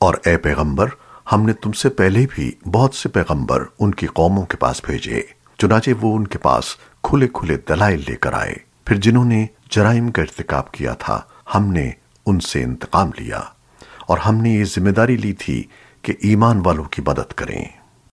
اور اے پیغمبر، ہم نے تم سے پہلے بھی بہت سے پیغمبر ان کی قوموں کے پاس بھیجے، چنانچہ وہ ان کے پاس کھلے کھلے دلائل لے کر آئے۔ پھر جنہوں نے جرائم کا ارتکاب کیا تھا، ہم نے ان سے انتقام لیا اور ہم نے یہ ذمہ داری لی تھی کہ ایمان والوں کی مدد کریں۔